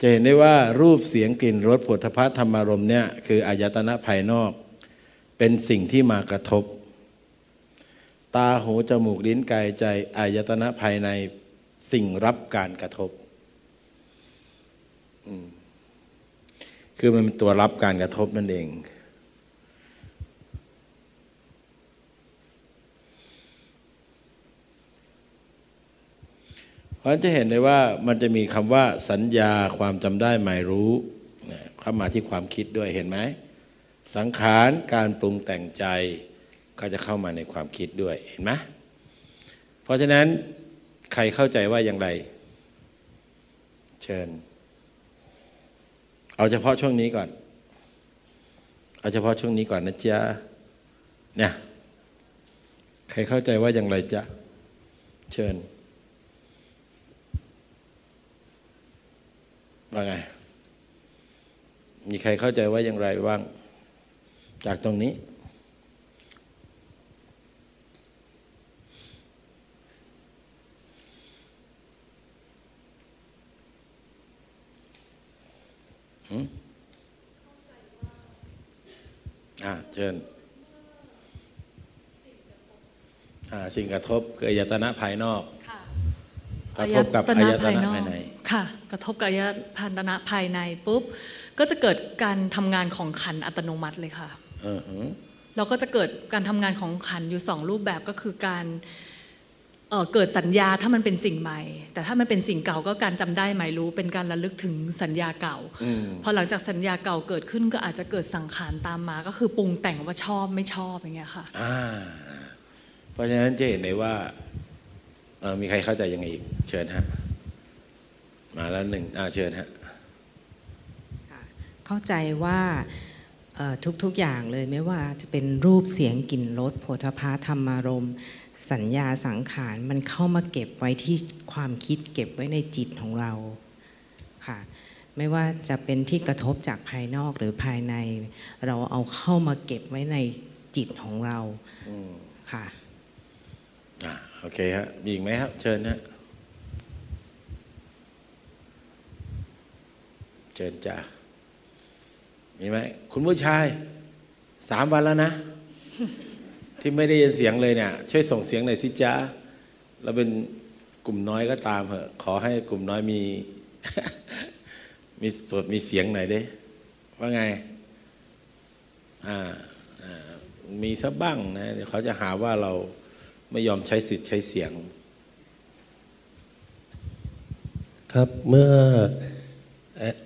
จะเห็นได้ว่ารูปเสียงกลิ่นรสผลพธรรมารมณ์เนี่ยคืออายตนะภายนอก เป็นสิ่งที่มากระทบ ตาหูจมูกลิ้นกายใจอายตนะภายในสิ่งรับการกระทบ คือมันเป็นตัวรับการกระทบนั่นเอง ราะฉะนั้นจะเห็นได้ว่ามันจะมีคำว่าสัญญาความจำได้หมายรู้เข้ามาที่ความคิดด้วยเห็นไหมสังขารการปรุงแต่งใจก็จะเข้ามาในความคิดด้วยเห็นไหมเพราะฉะนั้นใครเข้าใจว่าอย่างไร เชิญ เอาเฉพาะช่วงนี้ก่อน เอาเฉพาะช่วงนี้ก่อนนะจ๊ะเนี่ยใครเข้าใจว่าอย่างไรจ๊ะเชิญ ว่าไง มีใครเข้าใจว่าอย่างไรบ้าง จากตรงนี้ อ่า เชิญสิ่งกระทบคืออายตนะภายนอก กระทบกับอายตนะภายใน ค่ะ กระทบกับอายตนะภายในปุ๊บ ก็จะเกิดการทำงานของขันอัตโนมัติเลยค่ะเราก็จะเกิดการทำงานของขันอยู่สองรูปแบบก็คือการเเกิดสัญญาถ้ามันเป็นสิ่งใหม่ แต่ถ้ามันเป็นสิ่งเก่าก็การจำได้หมายรู้ เป็นการระลึกถึงสัญญาเก่าพอหลังจากสัญญาเก่าเกิดขึ้นก็อาจจะเกิดสังขารตามมา ก็คือปรุงแต่งว่าชอบไม่ชอบอย่างเงี้ยค่ะเพราะฉะนั้นจะเห็นได้ว่ามีใครเข้าใจยังไงอีกเชิญฮะ มาแล้วหนึ่งอาเชิญฮะเข้าใจว่าทุกๆอย่างเลยไม่ว่าจะเป็นรูปเสียงกลิ่นรสโผฏฐาธรรมารมสัญญาสังขารมันเข้ามาเก็บไว้ที่ความคิดเก็บไว้ในจิตของเราค่ะไม่ว่าจะเป็นที่กระทบจากภายนอกหรือภายใน เราเอาเข้ามาเก็บไว้ในจิตของเราค่ะอ่าโอเคฮะมีอีกไหมครับเชิญนะ เชิญจ้ามีไหมคุณผู้ชายสามวันแล้วนะ ที่ไม่ได้ยินเสียงเลยเนี่ย ช่วยส่งเสียงหน่อยสิจ้าเราเป็นกลุ่มน้อยก็ตามเหอะขอให้กลุ่มน้อยมี มีสดมีเสียงหน่อยด้ว่าไงอ่ามีสักบ้างนะเดี๋ยวเขาจะหาว่าเราไม่ยอมใช้สิทธิ์ใช้เสียง ครับเมื่อ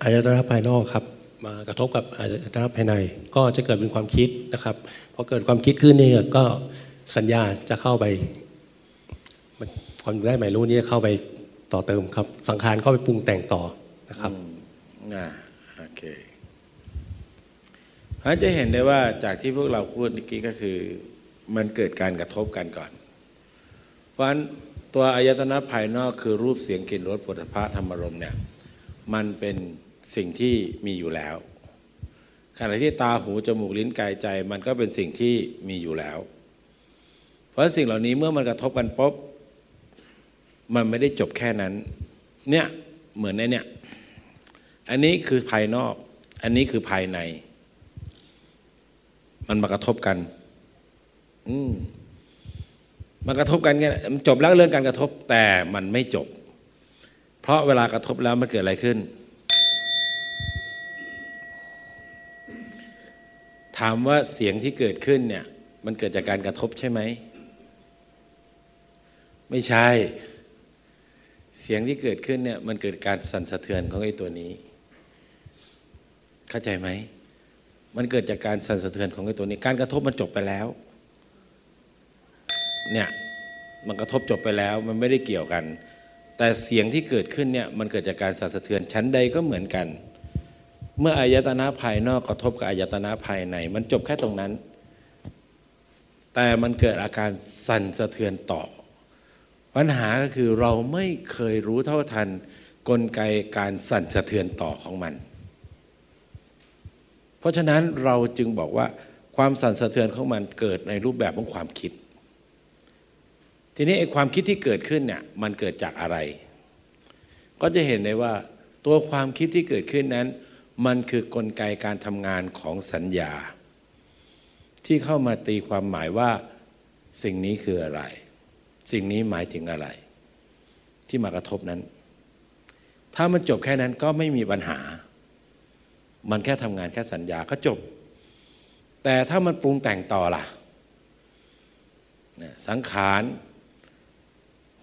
อายตนะภายนอกครับมากระทบกับอายตนะภายใน ก็จะเกิดเป็นความคิดนะครับพอเกิดความคิดขึ้นนี่ก็สัญญาจะเข้าไปความได้หมายรู้นี้เข้าไปต่อเติมครับ สังขารเข้าไปปรุงแต่งต่อนะครับอ่าโอเคเพราะจะเห็นได้ว่าจากที่พวกเราพูดเมื่อกี้ก็คือ มันเกิดการกระทบกันก่อน เพราะฉะนั้นตัวอายตนะภายนอกคือรูปเสียงกลิ่นรสผลิภัณฑ์ธรรมรมเนี่ย มันเป็นสิ่งที่มีอยู่แล้ว ขณะที่ตาหูจมูกลิ้นกายใจ มันก็เป็นสิ่งที่มีอยู่แล้ว เพราะสิ่งเหล่านี้เมื่อมันกระทบกันปุ๊บมันไม่ได้จบแค่นั้น เนี่ยเหมือนในเนี่ย อันนี้คือภายนอก อันนี้คือภายใน มันมากระทบกัน อืมมันกระทบกันไงมันจบแล้วเรื่องการกระทบแต่มันไม่จบ ราะเวลากระทบแล้วมันเกิดอะไรขึ้น ถามว่าเสียงที่เกิดขึ้นเนี่ย มันเกิดจากการกระทบใช่ไหม ไม่ใช่ เสียงที่เกิดขึ้นเนี่ย มันเกิดการสั่นสะเทือนของไอ้ตัวนี้ เข้าใจไหม มันเกิดจากการสั่นสะเทือนของไอ้ตัวนี้ การกระทบมันจบไปแล้ว เนี่ย มันกระทบจบไปแล้ว มันไม่ได้เกี่ยวกัน แต่เสียงที่เกิดขึ้นเนี่ยมันเกิดจากการสั่นสะเทือนชั้นใดก็เหมือนกัน เมื่ออายตนะภายนอกกระทบกับอายตนะภายใน มันจบแค่ตรงนั้น แต่มันเกิดอาการสั่นสะเทือนต่อ ปัญหาก็คือเราไม่เคยรู้เท่าทันกลไกการสั่นสะเทือนต่อของมัน เพราะฉะนั้นเราจึงบอกว่าความสั่นสะเทือนของมันเกิดในรูปแบบของความคิด ทีนี้ไอ้ความคิดที่เกิดขึ้นเนี่ยมันเกิดจากอะไร ก็จะเห็นได้ว่า ตัวความคิดที่เกิดขึ้นนั้น มันคือกลไกการทำงานของสัญญา ที่เข้ามาตีความหมายว่าสิ่งนี้คืออะไร สิ่งนี้หมายถึงอะไร ที่มากระทบนั้น ถ้ามันจบแค่นั้นก็ไม่มีปัญหา มันแค่ทำงานแค่สัญญาก็จบ แต่ถ้ามันปรุงแต่งต่อล่ะสังขาร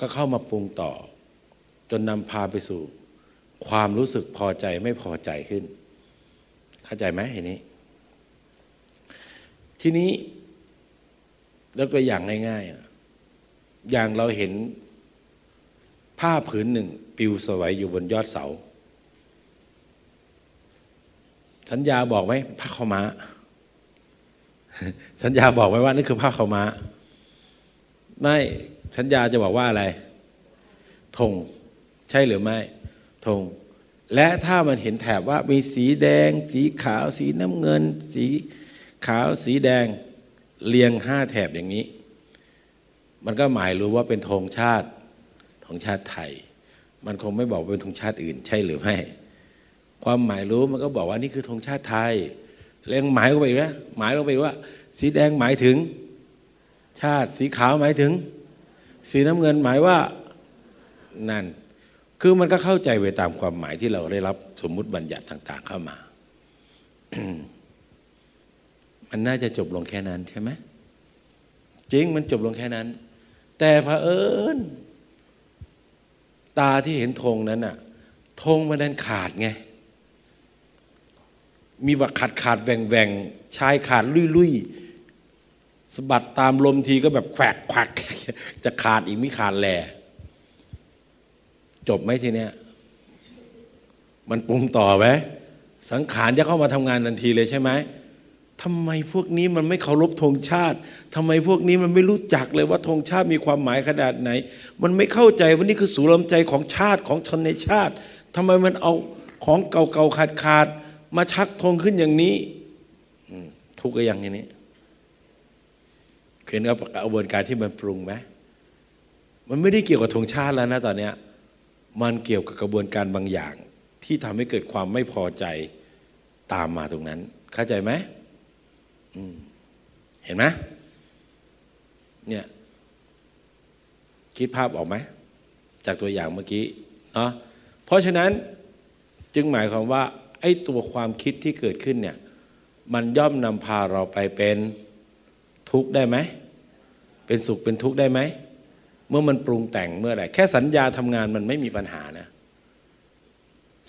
ก็เข้ามาปรุงต่อ จนนำพาไปสู่ ความรู้สึกพอใจไม่พอใจขึ้น เข้าใจไหมเห็นนี้ ทีนี้แล้วก็อย่างง่าย ๆ อย่างเราเห็นผ้าผืนหนึ่งปิวสวยอยู่บนยอดเสา สัญญาบอกไหมผ้าขาวม้า สัญญาบอกไหมว่านี่คือผ้าขาวม้า ไม่ สัญญาจะบอกว่าอะไรธงใช่หรือไม่ธงและถ้ามันเห็นแถบว่ามีสีแดง สีขาว สีน้ำเงิน สีขาวสีแดงเรียงห้าแถบอย่างนี้ มันก็หมายรู้ว่าเป็นธงชาติธงชาติไทย มันคงไม่บอกเป็นธงชาติอื่น ใช่หรือไม่ความหมายรู้มันก็บอกว่านี่คือธงชาติไทยเรียงหมายลงไปนะหมายลงไปว่า สีแดงหมายถึง ชาติสีขาวหมายถึง สีน้ำเงินหมายว่านั่น คือมันก็เข้าใจไปตามความหมายที่เราได้รับสมมุติบัญญัติต่าง ๆ เข้ามา มันน่าจะจบลงแค่นั้นใช่ไหมจริงมันจบลงแค่นั้น แต่พระเอิญตาที่เห็นธงนั้นน่ะธงมันนั้นขาดไง มีว่าขาดขาดแหว่งแหว่งชายขาดลุยลุย สะบัดตามลมทีก็แบบแขวกแขวกจะขาดอีกไม่ขาดแหล่จบไหมทีเนี้ยมันปรุงต่อไหมสังขารจะเข้ามาทำงานทันทีเลยใช่ไหมทำไมพวกนี้มันไม่เคารพธงชาติทำไมพวกนี้มันไม่รู้จักเลยว่าธงชาติมีความหมายขนาดไหน มันไม่เข้าใจว่านี่คือสูรลมใจของชาติของชนในชาติทำไมมันเอาของเก่าๆขาดๆมาชักธงขึ้นอย่างนี้ทุกข์ก็อย่างนี้ เห็นกับกระบวนการที่มันปรุงไหมมันไม่ได้เกี่ยวกับธงชาติแล้วนะตอนเนี้ยมันเกี่ยวกับกระบวนการบางอย่าง ที่ทำให้เกิดความไม่พอใจตามมาตรงนั้น เข้าใจไหมเห็นไหมเนี่ยคิดภาพออกไหมจากตัวอย่างเมื่อกี้เนาะเพราะฉะนั้นจึงหมายความว่าไอ้ตัวความคิดที่เกิดขึ้นเนี่ย มันย่อมนำพาเราไปเป็น ทุกข์ได้ไหม เป็นสุขเป็นทุกข์ได้ไหม เมื่อมันปรุงแต่งเมื่อไหร่แค่สัญญาทำงานมันไม่มีปัญหานะ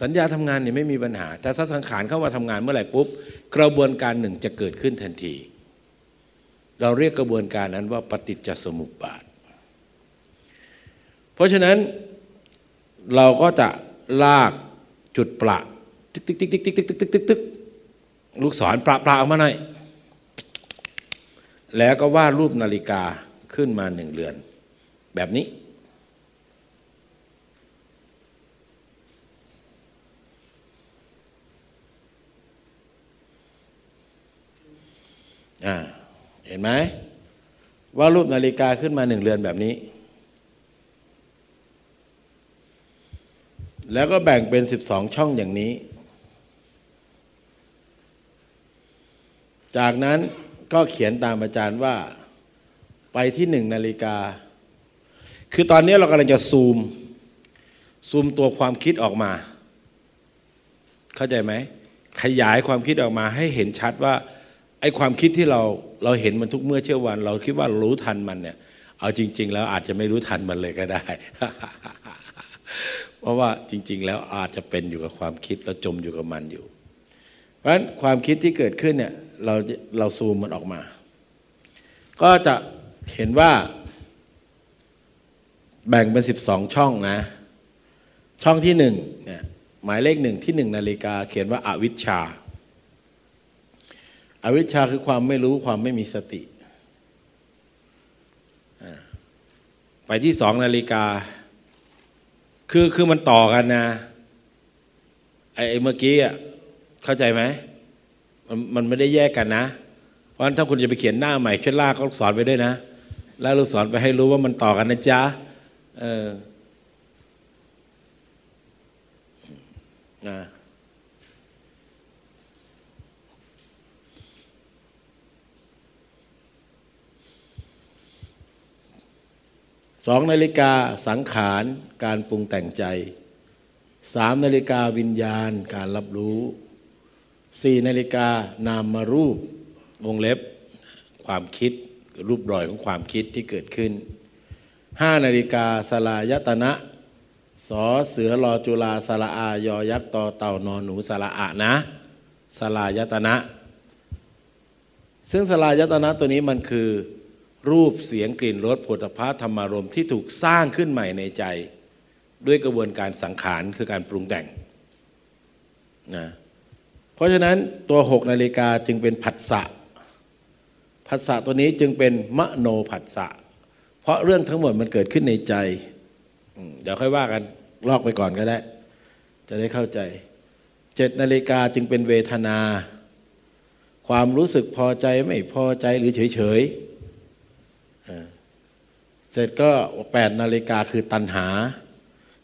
สัญญาทำงานเนี่ยไม่มีปัญหา แต่ถ้าสังขารเข้ามาทำงานเมื่อไหร่ปุ๊บ กระบวนการหนึ่งจะเกิดขึ้นทันที เราเรียกกระบวนการนั้นว่าปฏิจจสมุปบาท เพราะฉะนั้นเราก็จะลากจุดประ ติ๊กติ๊กติ๊กติ๊กติ๊กติ๊กติ๊กติ๊กติ๊กลูกศรประประออกมาหน่อย แล้วก็วาดรูปนาฬิกาขึ้นมาหนึ่งเรือน แบบนี้ เห็นไหมว่ารูปนาฬิกาขึ้นมาหนึ่งเรือนแบบนี้ แล้วก็แบ่งเป็นสิบองช่องอย่างนี้ จากนั้น ก็เขียนตามอาจารย์ว่าไปที่หนึ่งนาฬิกา คือตอนนี้เรากำลังจะซูม ซูมตัวความคิดออกมา เข้าใจไหม ขยายความคิดออกมาให้เห็นชัดว่า ไอ้ความคิดที่เราเราเห็นมันทุกเมื่อเชื่อวัน เราคิดว่ารู้ทันมันเนี่ย เอาจริง ๆ แล้วอาจจะไม่รู้ทันมันเลยก็ได้ เพราะว่าจริง ๆ แล้วอาจจะเป็นอยู่กับความคิดแล้วจมอยู่กับมันอยู่ เพราะฉะนั้นความคิดที่เกิดขึ้นเนี่ย เราเราซูมมันออกมา ก็จะเห็นว่า แบ่งเป็นสิบสองช่องนะ ช่องที่หนึ่งเนี่ยหมายเลขหนึ่งที่หนึ่งนาฬิกา เขียนว่าอาวิชชาอาวิชชาคือความไม่รู้ความไม่มีสติ ไปที่สองนาฬิกา คือคือมันต่อกันนะไอ้เมื่อกี้อะเข้าใจไหม มันไม่ได้แยกกันนะ เพราะฉะนั้นถ้าคุณจะไปเขียนหน้าใหม่แค่ลากลูกศรไปด้วยนะลากลูกศรไปให้รู้ว่ามันต่อกันนะจ๊ะเออนะสองนาฬิกาสังขารการปรุงแต่งใจสามนาฬิกาวิญญาณการรับรู้ สี่นาฬิกานามมารูปวงเล็บความคิดรูปรอยของความคิดที่เกิดขึ้นห้านาฬิกาสลายตนะสอเสือรอจุลาสละอายอยักษ์ต่อเต่านอนหนูสละอะนะสลายตนะ ซึ่งสลายตนะตัวนี้มันคือรูปเสียงกลิ่นรสผลิตภัณฑ์ธรรมารมที่ถูกสร้างขึ้นใหม่ในใจ ด้วยกระบวนการสังขารคือการปรุงแต่งนะ เพราะฉะนั้นตัวหกนาฬิกาจึงเป็นผัสสะผัสสะตัวนี้จึงเป็นมโนผัสสะเพราะเรื่องทั้งหมดมันเกิดขึ้นในใจเดี๋ยวค่อยว่ากันลอกไปก่อนก็ได้ จะได้เข้าใจเจ็ดนาฬิกาจึงเป็นเวทนา ความรู้สึกพอใจไม่พอใจหรือเฉยๆเสร็จก็แปดนาฬิกาคือตัณหา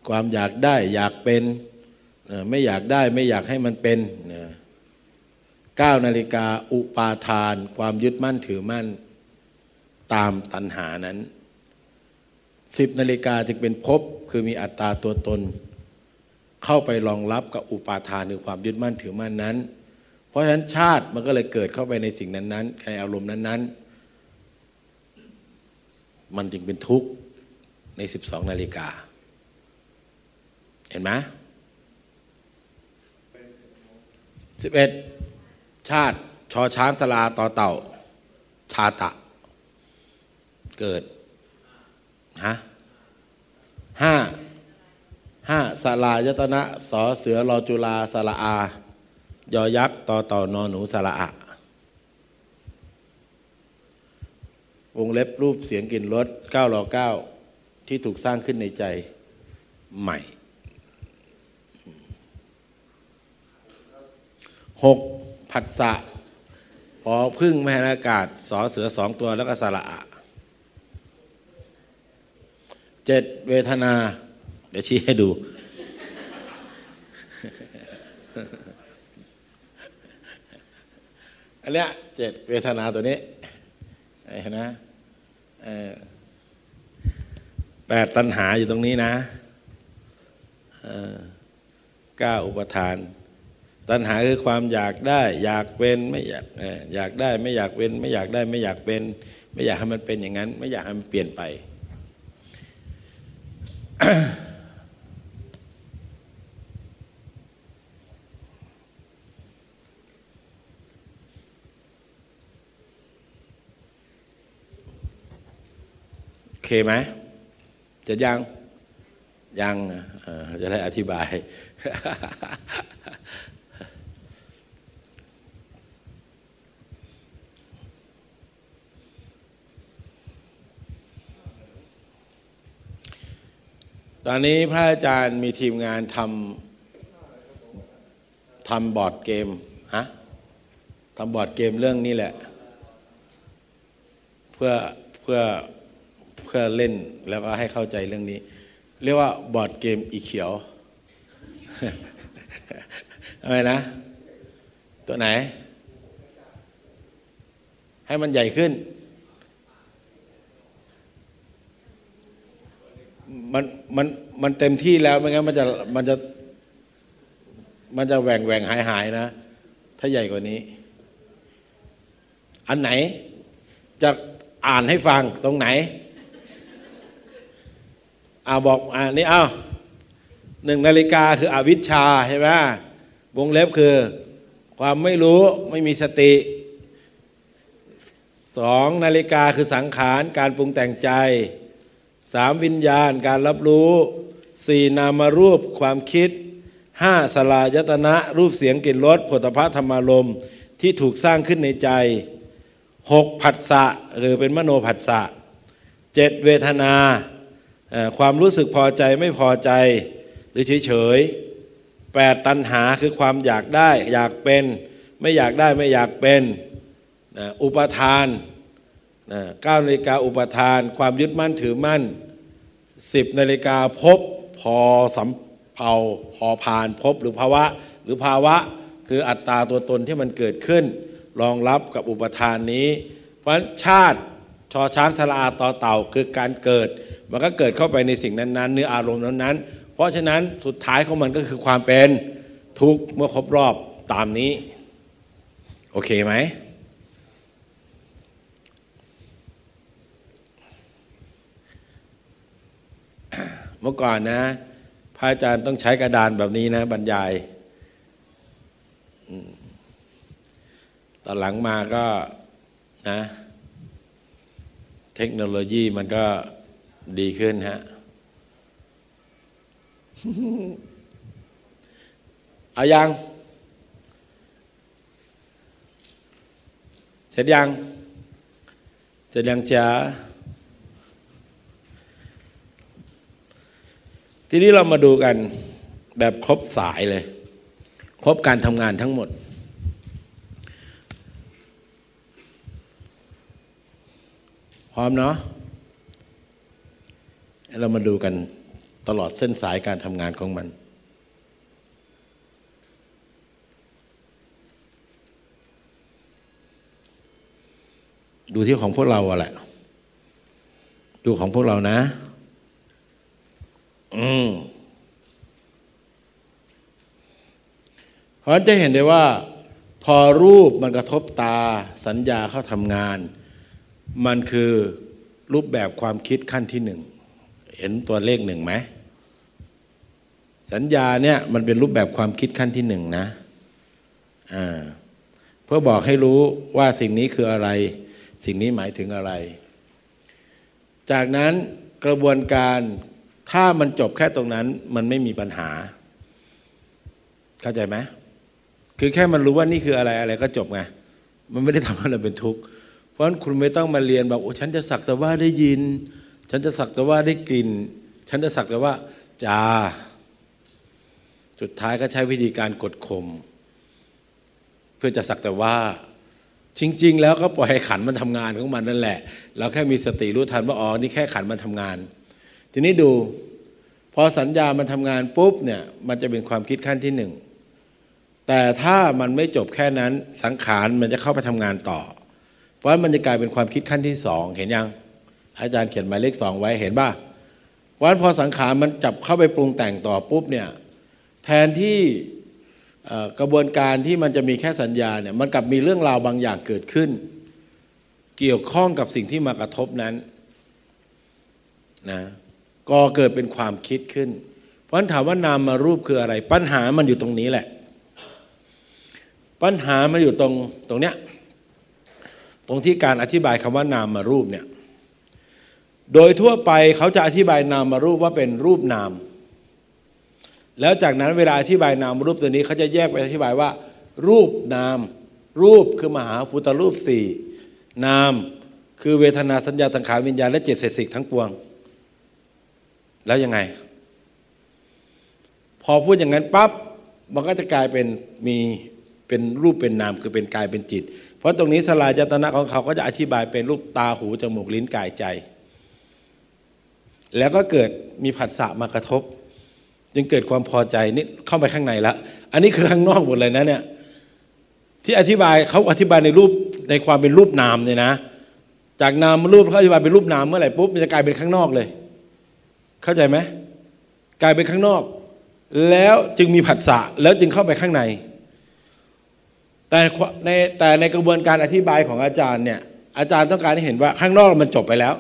ความอยากได้อยากเป็นไม่อยากได้ไม่อยากให้มันเป็นนะ 9นาฬิกาอุปาทาน ความยึดมั่นถือมั่น ตามตัณหานั้น 10นาฬิกาจึงเป็นภพคือมีอัตตาตัวตน เข้าไปรองรับกับอุปาทานหรือความยึดมั่นถือมั่นนั้น เพราะฉะนั้นชาติมันก็เลยเกิดเข้าไปในสิ่งนั้นๆในอารมณ์นั้นๆ มันจึงเป็นทุกข์ใน 12 นาฬิกา เห็นไหมสิบเอ็ด ชาติชอช้างสลาต่อเต่า ชาตะ เกิดฮะห้าห้าสลายตนะสอเสือรอจุลาสละอา ยอยักษ์ต่อต่อนอหนูสละอะวงเล็บรูปเสียงกลิ่นรสเก้ารอเก้าที่ถูกสร้างขึ้นในใจใหม่หก ผัสสะพอพึ่งแม่อากาศสอเสือสองตัวแล้วก็สละอะเจ็ดเวทนา เดี๋ยวชี้ให้ดู อันเนี้ยเจ็ดเวทนาตัวนี้เห็นนะแปดตัณหาอยู่ตรงนี้นะเก้าอุปทาน ตัณหาคือความอยากได้ อยากเป็นไม่อยากอยากได้ไม่อยากเป็น ไม่อยากได้ไม่อยากเป็น ไม่อยากให้มันเป็นอย่างนั้น ไม่อยากให้มันเปลี่ยนไปเคไหมจะยังยังจะได้อธิบาย ตอนนี้พระอาจารย์มีทีมงานทำทำบอร์ดเกมฮะทำบอร์ดเกมเรื่องนี้แหละ เพื่อเพื่อเพื่อเล่นแล้วก็ให้เข้าใจเรื่องนี้ เรียกว่าบอร์ดเกมอีเขียวอะไรนะ ตัวไหน ให้มันใหญ่ขึ้น มันมันมันเต็มที่แล้วไม่งั้นมันจะมันจะมันจะแหว่งแหว่งหายหายนะ ถ้าใหญ่กว่านี้ อันไหน จะอ่านให้ฟังตรงไหนอาบอกอ่านี่เอาวหนึ่งนาฬิกาคืออวิชชาใช่ไหมวงเล็บคือ ความไม่รู้ไม่มีสติสองนาฬิกาคือสังขารการปรุงแต่งใจ สามวิญญาณการรับรู้สี่นามารูปความคิดห้าสลายตนะรูปเสียงกลิ่นรสผลิภัณฑ์ธรรมารมที่ถูกสร้างขึ้นในใจหกผัสสะหรือเป็นมโนผัสสะเจ็ดเวทนา ความรู้สึกพอใจไม่พอใจหรือเฉยๆแปดตัณหาคือความอยากได้อยากเป็น ไม่อยากได้ไม่อยากเป็น อุปทาน เก้านาฬิกาอุปทาน ความยึดมั่นถือมั่นสิบนาฬิกาพบพอสัมเผ่าพอผ่านพบหรือภาวะ หรือภาวะคืออัตราตัวตนที่มันเกิดขึ้น รองรับกับอุปทานนี้ เพราะชาติชอช้างสลาต่อเต่าคือการเกิด มันก็เกิดเข้าไปในสิ่งนั้นๆเนื้ออารมณ์นั้นๆ เพราะฉะนั้นสุดท้ายของมันก็คือความเป็นทุกข์เมื่อครบรอบตามนี้ โอเคไหม เมื่อก่อนนะ พระอาจารย์ต้องใช้กระดานแบบนี้นะ บรรยายตอนหลังมาก็นะ เทคโนโลยีมันก็ดีขึ้นฮะเอายัง เสร็จยัง เสร็จยังจ้า ทีนี้เรามาดูกันแบบครบสายเลย ครบการทำงานทั้งหมด พร้อมเนาะเรามาดูกันตลอดเส้นสายการทำงานของมัน ดูที่ของพวกเราอะแหละ ดูของพวกเรานะ อืมเพราะจะเห็นได้ว่า พอรูปมันกระทบตาสัญญาเข้าทำงาน มันคือรูปแบบความคิดขั้นที่หนึ่ง เห็นตัวเลขหนึ่งไหมสัญญาเนี่ยมันเป็นรูปแบบความคิดขั้นที่หนึ่งนะอ่าเพื่อบอกให้รู้ว่าสิ่งนี้คืออะไร สิ่งนี้หมายถึงอะไร จากนั้นกระบวนการ ถ้ามันจบแค่ตรงนั้นมันไม่มีปัญหา เข้าใจไหมคือแค่มันรู้ว่านี่คืออะไรอะไรก็จบไงมันไม่ได้ทำให้เราเป็นทุกข์เพราะฉะนั้นคุณไม่ต้องมาเรียนแบบโอ้ฉันจะสักแต่ว่าได้ยิน ฉันจะสักแต่ว่าได้กลิ่น ฉันจะสักแต่ว่าจาสุดท้ายก็ใช้วิธีการกดข่มเพื่อจะสักแต่ว่า จริง ๆ แล้วก็ปล่อยให้ขันมันทำงานของมันนั่นแหละ เราแค่มีสติรู้ทันว่าอ๋อนี่แค่ขันมันทำงาน ทีนี้ดู พอสัญญามันทำงานปุ๊บเนี่ยมันจะเป็นความคิดขั้นที่หนึ่งแต่ถ้ามันไม่จบแค่นั้นสังขารมันจะเข้าไปทำงานต่อ เพราะมันจะกลายเป็นความคิดขั้นที่สองเห็นยังอาจารย์เขียนหมายเลขสองไว้เห็นป่ะวันพอสังขารมันจับเข้าไปปรุงแต่งต่อปุ๊บเนี่ยแทนที่กระบวนการที่มันจะมีแค่สัญญาเนี่ยมันกลับมีเรื่องราวบางอย่างเกิดขึ้น เกี่ยวข้องกับสิ่งที่มากระทบนั้นนะ ก็เกิดเป็นความคิดขึ้น เพราะฉะนั้นถามว่านามารูปคืออะไร ปัญหามันอยู่ตรงนี้แหละ ปัญหามันอยู่ตรงตรงเนี้ยตรงที่การอธิบายคำว่านามารูปเนี่ยโดยทั่วไปเขาจะอธิบายนามารูปว่าเป็นรูปนาม แล้วจากนั้นเวลาอธิบายนามรูปตัวนี้เขาจะแยกไปอธิบายว่า รูปนาม รูปคือมหาพุทธรูปสี่นาม คือเวทนาสัญญาสังขารวิญญาณและเจตสิกทั้งปวง แล้วยังไง พอพูดอย่างนั้นปั๊บมันก็จะกลายเป็นมีเป็นรูปเป็นนามคือเป็นกายเป็นจิต เพราะตรงนี้สลายจตนะของเขาก็จะอธิบายเป็นรูปตาหูจมูกลิ้นกายใจ แล้วก็เกิดมีผัสสะมากระทบ จึงเกิดความพอใจนี่เข้าไปข้างในแล้วอันนี้คือข้างนอกหมดเลยนะเนี่ยที่อธิบายเขาอธิบายในรูปในความเป็นรูปนามเนี่ยนะ จากนามรูปเขาอธิบายเป็นรูปนามเมื่อไหร่ปุ๊บมันจะกลายเป็นข้างนอกเลย เข้าใจไหมกลายเป็นข้างนอก แล้วจึงมีผัสสะแล้วจึงเข้าไปข้างใน แต่ในแต่ในกระบวนการอธิบายของอาจารย์เนี่ยอาจารย์ต้องการให้เห็นว่าข้างนอกมันจบไปแล้ว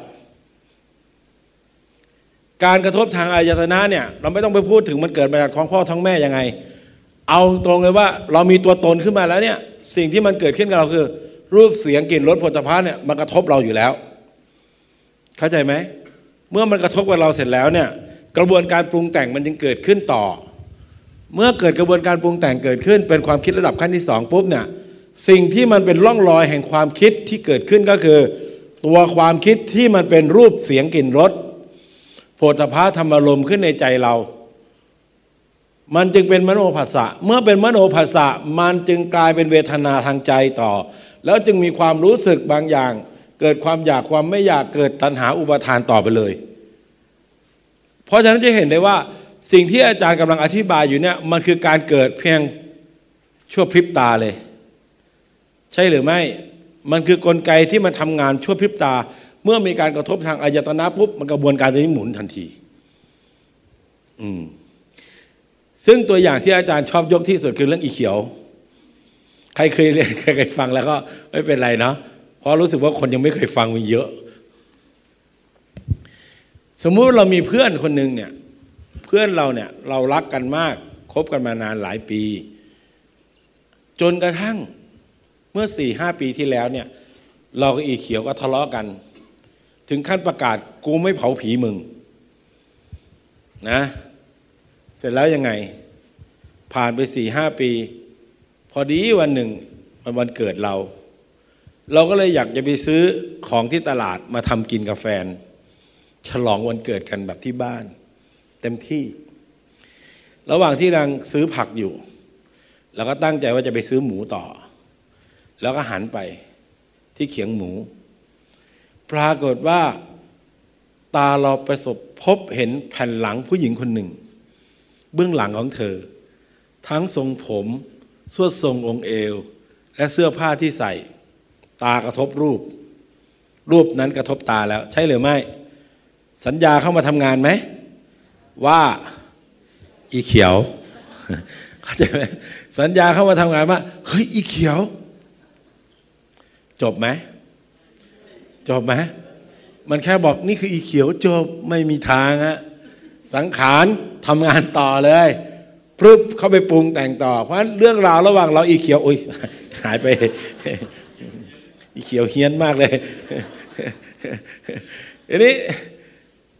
การกระทบทางอายตนะเนี่ยเราไม่ต้องไปพูดถึงมันเกิดมาจากท้องพ่อท้องแม่ยังไง เอาตรงเลยว่าเรามีตัวตนขึ้นมาแล้วเนี่ยสิ่งที่มันเกิดขึ้นกับเราคือ รูปเสียงกลิ่นรสผลิตภัณฑ์เนี่ยมันกระทบเราอยู่แล้ว เข้าใจไหม เมื่อมันกระทบกับเราเสร็จแล้วเนี่ยกระบวนการปรุงแต่งมันจึงเกิดขึ้นต่อ เมื่อเกิดกระบวนการปรุงแต่งเกิดขึ้น เป็นความคิดระดับขั้นที่สองปุ๊บเนี่ยสิ่งที่มันเป็นร่องรอยแห่งความคิดที่เกิดขึ้นก็คือ ตัวความคิดที่มันเป็นรูปเสียงกลิ่นรสโผฏฐาธรรมารมขึ้นในใจเรา มันจึงเป็นมโนภาษะเมื่อเป็นมโนภาษะมันจึงกลายเป็นเวทนาทางใจต่อ แล้วจึงมีความรู้สึกบางอย่าง เกิดความอยากความไม่อยากเกิดตัณหาอุปทานต่อไปเลย เพราะฉะนั้นจะเห็นได้ว่าสิ่งที่อาจารย์กำลังอธิบายอยู่เนี่ยมันคือการเกิดเพียงชั่วพริบตาเลย ใช่หรือไม่มันคือกลไกที่มันทำงานชั่วพริบตา เมื่อมีการกระทบทางอายตนะปุ๊บมันกระบวนการตัวนี้หมุนทันที อืมซึ่งตัวอย่างที่อาจารย์ชอบยกที่สุดคือเรื่องอีเขียว ใครเคยเรียนใครเคยฟังแล้วก็ไม่เป็นไรเนาะ เพราะรู้สึกว่าคนยังไม่เคยฟังมีเยอะ สมมุติว่าเรามีเพื่อนคนหนึ่งเนี่ย เพื่อนเราเนี่ยเรารักกันมากคบกันมานานหลายปี จนกระทั่งเมื่อสี่ห้าปีที่แล้วเนี่ย เรากับอีเขียวก็ทะเลาะกัน ถึงขั้นประกาศกูไม่เผาผีมึง นะ เสร็จแล้วยังไง ผ่านไปสี่ห้าปี พอดีวันหนึ่งมันวันเกิดเรา เราก็เลยอยากจะไปซื้อของที่ตลาดมาทำกินกับแฟน ฉลองวันเกิดกันแบบที่บ้าน เต็มที่ ระหว่างที่นางซื้อผักอยู่เราก็ตั้งใจว่าจะไปซื้อหมูต่อ แล้วก็หันไปที่เขียงหมู ปรากฏว่าตาเราประสบพบเห็นแผ่นหลังผู้หญิงคนหนึ่ง เบื้องหลังของเธอ ทั้งทรงผมสวดทรงองค์เอว และเสื้อผ้าที่ใส่ ตากระทบรูป รูปนั้นกระทบตาแล้ว ใช่หรือไม่ สัญญาเข้ามาทำงานไหม ว่าอีเขียวเข้าใจไหมสัญญาเข้ามาทำงานว่าเฮ้ยอีเขียว จบไหมจบไหมมันแค่บอกนี่คืออีเขียวจบไม่มีทางฮะสังขารทำงานต่อเลยพรึบเข้าไปปรุงแต่งต่อ เพราะฉะนั้นเรื่องราวระหว่างเราอีเขียวอุ้ยหายไป อีเขียวเฮี้ยนมากเลยทีนี้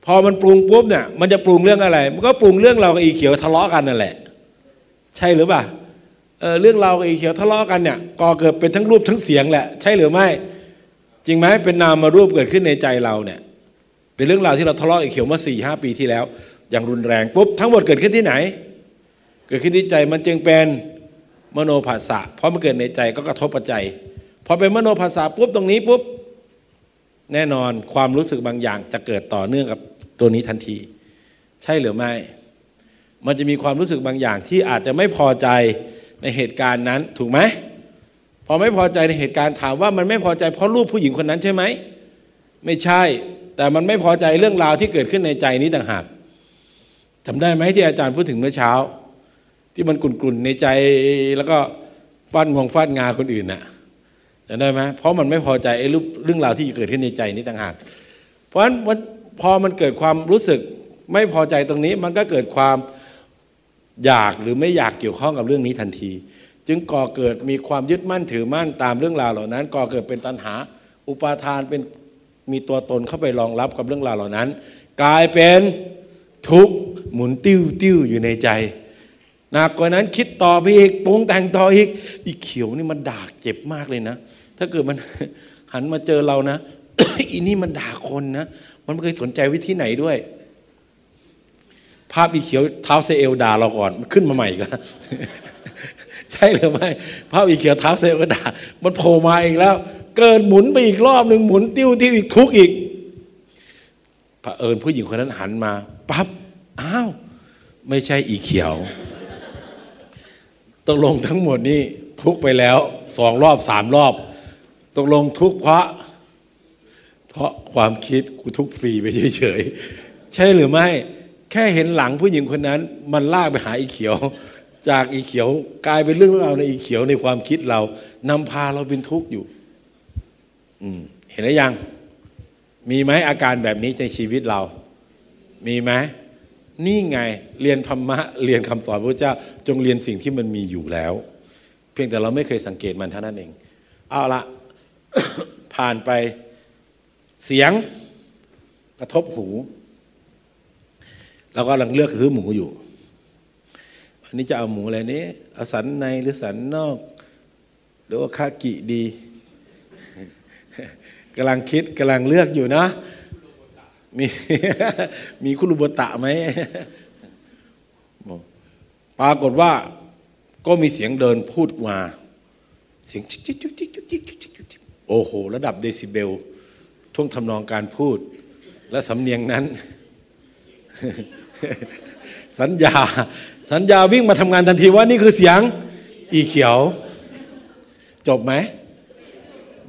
พอมันปรุงปุ๊บเนี่ยมันจะปรุงเรื่องอะไร มันก็ปรุงเรื่องเรากับอีเขียวทะเลาะกันนั่นแหละ ใช่หรือเปล่าเออเรื่องเรากับอีเขียวทะเลาะกันเนี่ยก่อเกิดเป็นทั้งรูปทั้งเสียงแหละ ใช่หรือไม่ จริงไหมเป็นนามารูปเกิดขึ้นในใจเราเนี่ย เป็นเรื่องราวที่เราทะเลาะอีเขียวมาสี่ห้าปีที่แล้ว อย่างรุนแรงปุ๊บทั้งหมดเกิดขึ้นที่ไหน เกิดขึ้นที่ใจมันจึงเป็นมโนภาษะเพราะมันเกิดในใจก็กระทบปัจจัย พอเป็นมโนภาษาปุ๊บตรงนี้ปุ๊บแน่นอนความรู้สึกบางอย่างจะเกิดต่อเนื่องกับตัวนี้ทันที ใช่หรือไม่ มันจะมีความรู้สึกบางอย่างที่อาจจะไม่พอใจในเหตุการณ์นั้นถูกไหมพอไม่พอใจในเหตุการณ์ถามว่ามันไม่พอใจเพราะรูปผู้หญิงคนนั้นใช่ไหมไม่ใช่ แต่มันไม่พอใจเรื่องราวที่เกิดขึ้นในใจนี้ต่างหากจำได้ไหมที่อาจารย์พูดถึงเมื่อเช้า ที่มันกลุ่นๆในใจแล้วก็ฟาดงวงฟาดงาคนอื่นน่ะ จำได้ไหมเพราะมันไม่พอใจไอ้เรื่องราวที่เกิดขึ้นในใจนี้ต่างหาก เพราะฉะนั้นพอมันเกิดความรู้สึกไม่พอใจตรงนี้ มันก็เกิดความอยากหรือไม่อยากเกี่ยวข้องกับเรื่องนี้ทันที จึงก่อเกิดมีความยึดมั่นถือมั่นตามเรื่องราวเหล่านั้น ก่อเกิดเป็นตัณหา อุปาทานเป็นมีตัวตนเข้าไปรองรับกับเรื่องราวเหล่านั้น กลายเป็นทุกข์หมุนติ้วติ้วอยู่ในใจหนักกว่านั้นคิดต่อไปอีกปรุงแต่งต่ออีกอีเขียวนี่มันด่าเจ็บมากเลยนะ ถ้าเกิดมันหันมาเจอเรานะอีนี่มันด่าคนนะ มันไม่เคยสนใจวิธีไหนด้วย ภาพอีเขียวเท้าเซเอลด่าเราก่อน มันขึ้นมาใหม่อีกแล้วใช่หรือไม่ภาพอีเขียวเท้าเซเอลก็ด่า มันโผล่มาอีกแล้ว เกินหมุนไปอีกรอบหนึ่งหมุนติ้วติ้วอีกทุกอีกพระเอิญผู้หญิงคนนั้นหันมาปั๊บอ้าวไม่ใช่อีเขียวตกลงทั้งหมดนี้ทุกไปแล้วสองรอบสามรอบ ตกลงทุกเพราะ เพราะความคิดกูทุกฟรีไปเฉยๆ ใช่หรือไม่ แค่เห็นหลังผู้หญิงคนนั้น มันลากไปหาอีเขียว จากอีเขียวกลายเป็นเรื่องราวในอีเขียวในความคิดเรานำพาเราเป็นทุกข์อยู่อืเห็นหรือยัง มีไหมอาการแบบนี้ในชีวิตเรา มีไหมนี่ไงเรียนธรรมะเรียนคำสอนพระเจ้า จงเรียนสิ่งที่มันมีอยู่แล้ว เพียงแต่เราไม่เคยสังเกตมันเท่านั้นเอง เอาละ ผ่านไปเสียงกระทบหูเราก็กำลังเลือกซื้อหมูอยู่ อันนี้จะเอาหมูอะไรนี้เอาสันในหรือสันนอก หรือว่าคากิดีกำลังคิดกำลังเลือกอยู่นะมีมีคุรุบตะไหมปรากฏว่าก็มีเสียงเดินพูดมา เสียงจิ๊กจิ๊กจิ๊กจิ๊กจิ๊กจิ๊ก โอ้โห ระดับเดซิเบลท่วงทำนองการพูด และสำเนียงนั้น สัญญา สัญญาวิ่งมาทำงานทันทีว่านี่คือเสียง อีเขียว จบไหม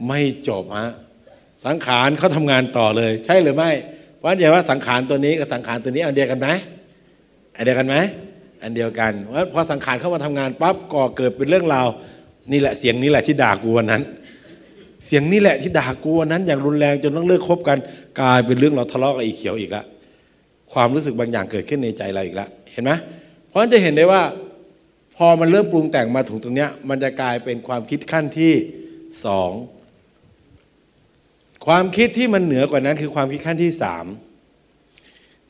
ไม่จบฮะสังขารเขาทำงานต่อเลย ใช่หรือไม่ เพราะฉะนั้นว่าสังขารตัวนี้กับสังขารตัวนี้อันเดียวกันไหมอันเดียวกันไหมอันเดียวกันว่าพอสังขารเข้ามาทำงานปั๊บก่อเกิดเป็นเรื่องราวนี่แหละเสียงนี้แหละที่ด่ากูวันนั้น เสียงนี้แหละที่ด่ากูวันนั้นอย่างรุนแรงจนต้องเลิกคบกัน กลายเป็นเรื่องเราทะเลาะกับอีเขียวอีกล้วความรู้สึกบางอย่างเกิดขึ้นในใจเราอีกล้วเห็นไหมเพราะฉะนั้นจะเห็นได้ว่า พอมันเริ่มปรุงแต่งมาถึงตรงเนี้ย มันจะกลายเป็นความคิดขั้นที่สองความคิดที่มันเหนือกว่านั้นคือความคิดขั้นที่สาม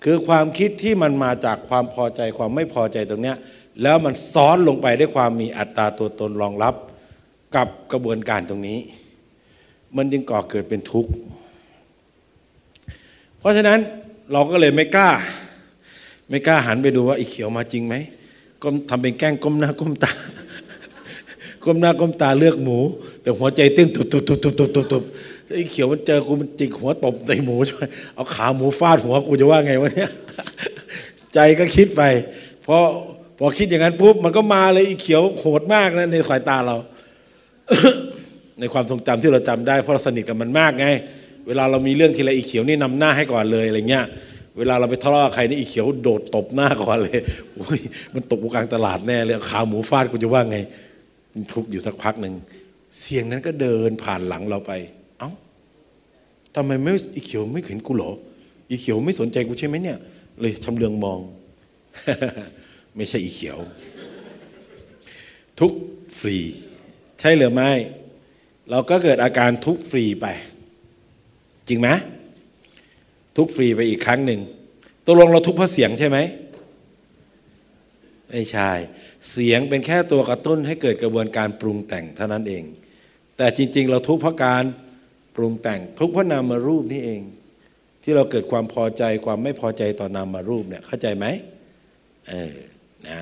คือความคิดที่มันมาจากความพอใจความไม่พอใจตรงเนี้ยแล้วมันซ้อนลงไปด้วยความมีอัตราตัวตนรองรับ กับกระบวนการตรงนี้ มันจึงก่อเกิดเป็นทุกข์ เพราะฉะนั้นเราก็เลยไม่กล้า ไม่กล้าหันไปดูว่าอีเขียวมาจริงไหมก้มทำเป็นแกล้งก้มหน้าก้มตา ก้มหน้าก้มตาเลือกหมู แต่หัวใจเต้นตุบตุบตุบตุบตุบตุบตุบไอ้เขียวมันเจอกูมันจิกหัวตบใส่หมูช่วยเอาขาหมูฟาดหัวกูจะว่าไงวะเนี่ยใจก็คิดไปพอพอคิดอย่างนั้นปุ๊บมันก็มาเลยอีเขียวโหดมากนะในสายตาเรา ในความทรงจำที่เราจำได้เพราะเราสนิทกับมันมากไง เวลาเรามีเรื่องทีไรอีเขียวนี่นำหน้าให้ก่อนเลยอะไรเงี้ย เวลาเราไปทะเลาะกับใครนี่อีเขียวโดดตบหน้าก่อนเลยโอ้ยมันตกกลางตลาดแน่เลยขาหมูฟาดกูจะว่าไงทุกอยู่สักพักหนึ่งเสียงนั้นก็เดินผ่านหลังเราไป เอ้าทำไมไม่อีเขียวไม่เห็นกูหรอ อีเขียวไม่สนใจกูใช่ไหมเนี่ย เลยชำเลืองมอง ไม่ใช่อีเขียว ทุกฟรี ใช่หรือไม่ เราก็เกิดอาการทุกฟรีไป จริงไหมทุกฟรีไปอีกครั้งหนึ่งตกลงเราทุกเพราะเสียงใช่ไหมไม่ใช่เสียงเป็นแค่ตัวกระตุ้นให้เกิดกระบวนการปรุงแต่งเท่านั้นเอง แต่จริง ๆ เราทุกเพราะการปรุงแต่งทุกเพราะนามารูปนี่เอง ที่เราเกิดความพอใจความไม่พอใจต่อนามารูปเนี่ยเข้าใจไหมเออนะ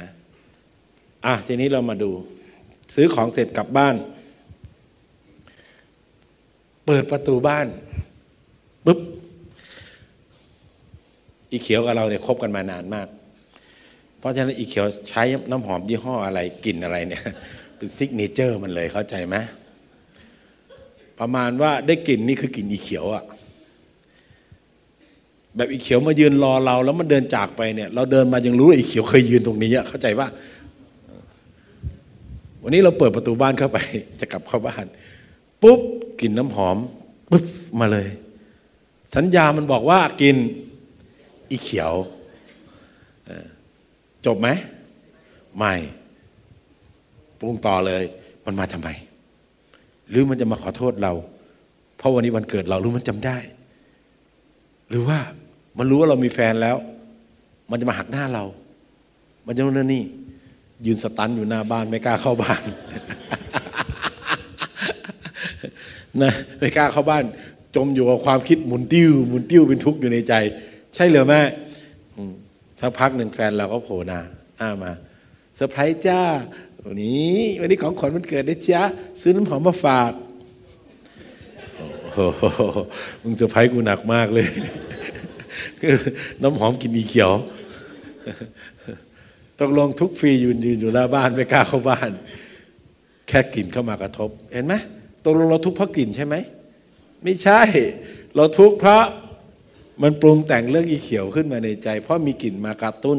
อะทีนี้เรามาดู ซื้อของเสร็จกลับบ้าน เปิดประตูบ้านปุ๊บอีเขียวกับเราเนี่ยคบกันมานานมาก เพราะฉะนั้นอีเขียวใช้น้ำหอมยี่ห้ออะไรกลิ่นอะไรเนี่ย เป็นซิกเนเจอร์มันเลยเข้าใจไหมประมาณว่าได้กลิ่นนี่คือกลิ่นอีเขียวอะแบบอีเขียวมายืนรอเรา แล้วมันเดินจากไปเนี่ย เราเดินมายังรู้เลยอีเขียวเคยยืนตรงนี้อะเข้าใจว่า วันนี้เราเปิดประตูบ้านเข้าไป จะกลับเข้าบ้านปุ๊บ กลิ่นน้ำหอมปุ๊บมาเลย สัญญามันบอกว่ากินอีเขียว จบไหมไม่ปรุงต่อเลย มันมาทำไม หรือมันจะมาขอโทษเรา เพราะวันนี้วันเกิดเรารู้มันจำได้ หรือว่ามันรู้ว่าเรามีแฟนแล้ว มันจะมาหักหน้าเรา มันจะนู่นนนี่ ยืนสตันอยู่หน้าบ้านไม่กล้าเข้าบ้าน นะไม่กล้าเข้าบ้าน จมอยู่กับความคิดหมุนติ้วหมุนติ้วเป็นทุกข์อยู่ในใจ ใช่หรือไม่สักพักหนึ่งแฟนเราก็โผล่หน้าหน้ามาเซอร์ไพรส์จ้าวันนี้วันนี้ของขวัญวันเกิดได้จ้าซื้อน้ำหอมมาฝากโอ้โหมึงเซอร์ไพรส์กูหนักมากเลย น้ำหอมกลิ่นอีเขียวตกลงทุกข์ฟรียืนยืนอยู่หน้าบ้านไม่กล้าเข้าบ้าน แค่กลิ่นเข้ามากระทบ เห็นไหม ตกลงเราทุกข์เพราะกลิ่นใช่ไหม ไม่ใช่ เราทุกข์เพราะมันปรุงแต่งเรื่องอีเขียวขึ้นมาในใจ เพราะมีกลิ่นมากระตุ้น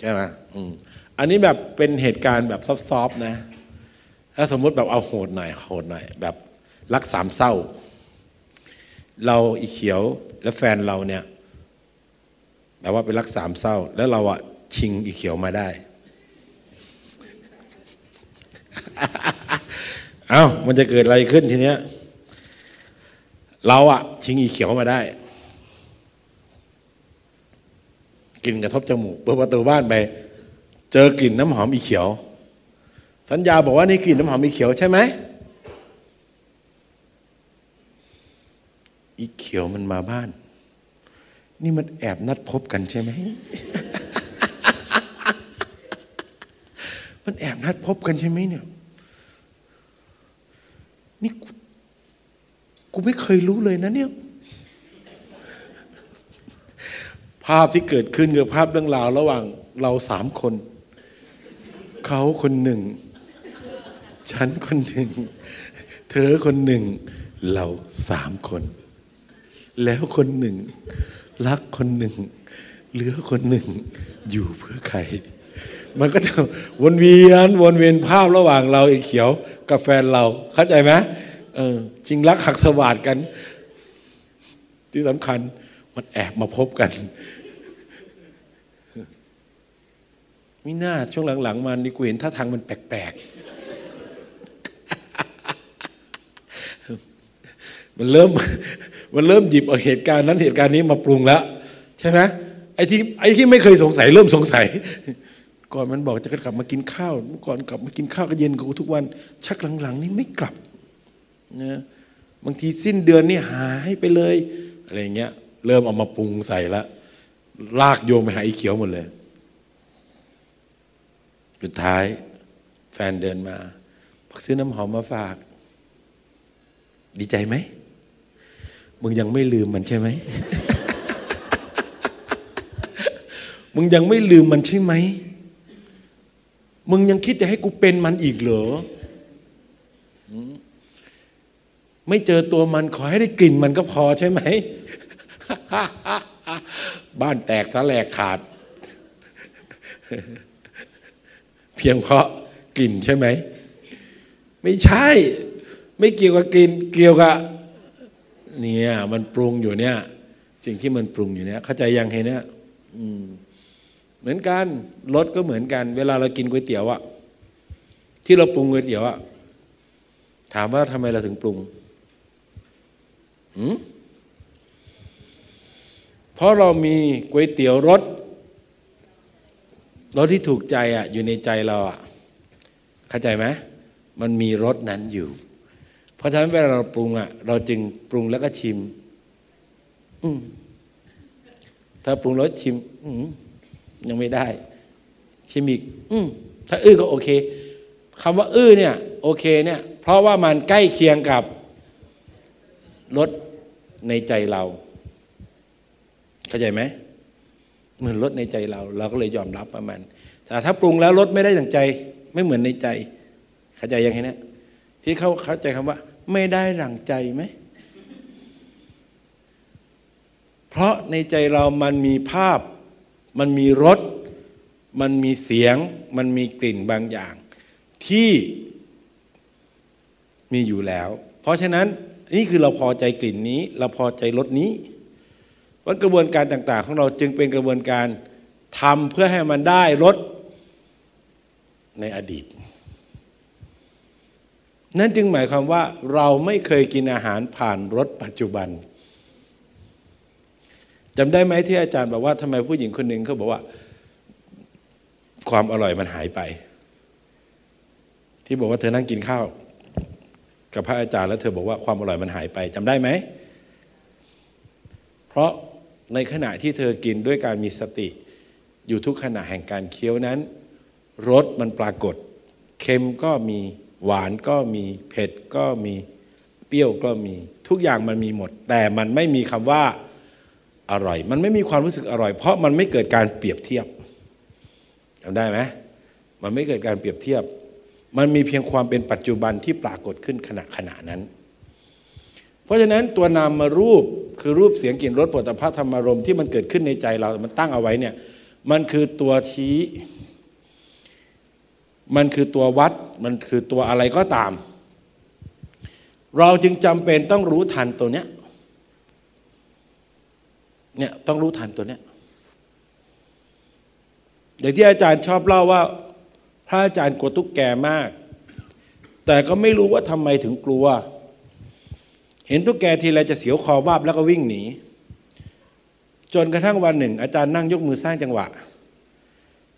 ใช่ไหมอืมอันนี้แบบเป็นเหตุการณ์แบบซอฟๆนะ ถ้าสมมุติแบบเอาโหดหน่อยโหดหน่อย แบบรักสามเศร้า เราอีเขียวและแฟนเราเนี่ยแบบว่าเป็นรักสามเศร้า แล้วเราอะชิงอีเขียวมาได้ เอา้ามันจะเกิดอะไรขึ้นทีเนี้ย เราอะชิงอีเขียวมาได้กลิ่นกระทบจมูกเปิดประตูบ้านไป เจอกลิ่นน้ำหอมอีเขียว สัญญาบอกว่านี่กลิ่นน้ำหอมอีเขียวใช่ไหมอีเขียวมันมาบ้าน นี่มันแอบนัดพบกันใช่ไหมมันแอบนัดพบกันใช่ไหมเนี่ย นี่กูไม่เคยรู้เลยนะเนี่ยภาพที่เกิดขึ้นคือภาพเรื่องราวระหว่างเราสามคน เขาคนหนึ่ง ฉันคนหนึ่ง เธอคนหนึ่ง เราสามคน แล้วคนหนึ่ง รักคนหนึ่ง เหลือคนหนึ่ง อยู่เพื่อใคร มันก็จะวนเวียนวนเวียนภาพระหว่างเราไอ้เขียวกับแฟนเราเข้าใจไหมเออจริงรักหักสวาดกัน ที่สำคัญมันแอบมาพบกันมิน่าช่วงหลังๆมานี่กูเห็นท่าทางมันแปลกๆ มันเริ่มมันเริ่มหยิบเอาเหตุการณ์นั้นเหตุการณ์นี้มาปรุงแล้ว ใช่ไหมไอ้ที่ไอ้ที่ไม่เคยสงสัยเริ่มสงสัย ก่อนมันบอกจะกลับมากินข้าวก่อนกลับมากินข้าวก็เย็นกับกูทุกวัน ชักหลังๆ นี่ไม่กลับนะบางทีสิ้นเดือนนี่หายไปเลยอะไรเงี้ย เริ่มเอามาปรุงใส่ละลากโยงไปหาไอ้เขียวหมดเลยสุดท้าย แฟนเดินมาพักซื้อน้ำหอมมาฝาก ดีใจไหมมึงยังไม่ลืมมันใช่ไหมมึงยังไม่ลืมมันใช่ไหม มึงยังคิดจะให้กูเป็นมันอีกเหรอไม่เจอตัวมันขอให้ได้กลิ่นมันก็พอใช่ไหม บ้านแตกสแหลกขาด เพียงเพราะกลิ่นใช่ไหม ไม่ใช่ ไม่เกี่ยวกับกลิ่นเกี่ยวกับเนี่ยมันปรุงอยู่เนี่ย สิ่งที่มันปรุงอยู่เนี่ย เข้าใจยังเห็นเนี่ย เหมือนกันรสก็เหมือนกัน เวลาเรากินก๋วยเตี๋ยวอะที่เราปรุงก๋วยเตี๋ยวอะถามว่าทำไมเราถึงปรุงเพราะเรามีก๋วยเตี๋ยวรสรสที่ถูกใจอะ อยู่ในใจเราอะเข้าใจไหมมันมีรสนั้นอยู่ เพราะฉะนั้นเวลาเราปรุงอะ เราจึงปรุงแล้วก็ชิม อืมถ้าปรุงรสชิม อืม ยังไม่ได้ชิมอีกอืมถ้าอื้อก็โอเคคำว่าอื้อเนี่ยโอเคเนี่ย เพราะว่ามันใกล้เคียงกับรสในใจเรา เข้าใจไหมเหมือนรสในใจเรา เราก็เลยยอมรับประมาณแต่ถ้าปรุงแล้วรสไม่ได้ดังใจ ไม่เหมือนในใจ เข้าใจยังไงเนี่ยที่เขาเข้าใจคำว่า ไม่ได้ดังใจไหมเพราะในใจเรามันมีภาพ มันมีรส มันมีเสียง มันมีกลิ่นบางอย่าง ที่มีอยู่แล้ว เพราะฉะนั้นนี่คือเราพอใจกลิ่นนี้ เราพอใจรสนี้วันกระบวนการต่าง ๆ ของเราจึงเป็นกระบวนการทำเพื่อให้มันได้รสในอดีต นั่นจึงหมายความว่าเราไม่เคยกินอาหารผ่านรสปัจจุบัน จำได้ไหมที่อาจารย์บอกว่าทำไมผู้หญิงคนหนึ่งเขาบอกว่า ความอร่อยมันหายไป ที่บอกว่าเธอนั่งกินข้าว กับพระอาจารย์แล้วเธอบอกว่าความอร่อยมันหายไปจำได้ไหม เพราะในขณะที่เธอกินด้วยการมีสติ อยู่ทุกขณะแห่งการเคี้ยวนั้นรสมันปรากฏ เค็มก็มีหวานก็มีเผ็ดก็มีเปรี้ยวก็มี ทุกอย่างมันมีหมด แต่มันไม่มีคำว่า อร่อย มันไม่มีความรู้สึกอร่อย เพราะมันไม่เกิดการเปรียบเทียบจำได้ไหมมันไม่เกิดการเปรียบเทียบ มันมีเพียงความเป็นปัจจุบันที่ปรากฏขึ้นขณะขณะนั้น เพราะฉะนั้นตัวนามมารูปคือรูปเสียงกลิ่นรสผลิตภัณฑ์ธรรมารมที่มันเกิดขึ้นในใจเรา มันตั้งเอาไว้เนี่ย มันคือตัวชี้ มันคือตัววัด มันคือตัวอะไรก็ตาม เราจึงจำเป็นต้องรู้ทันตัวเนี้ย เนี่ยต้องรู้ทันตัวเนี้ยอย่างที่อาจารย์ชอบเล่าว่า พระอาจารย์กลัวตุ๊กแกมาก แต่ก็ไม่รู้ว่าทำไมถึงกลัว เห็นตุ๊กแกทีไรจะเสียวคอบ้าบแล้วก็วิ่งหนี จนกระทั่งวันหนึ่ง อาจารย์นั่งยกมือสร้างจังหวะ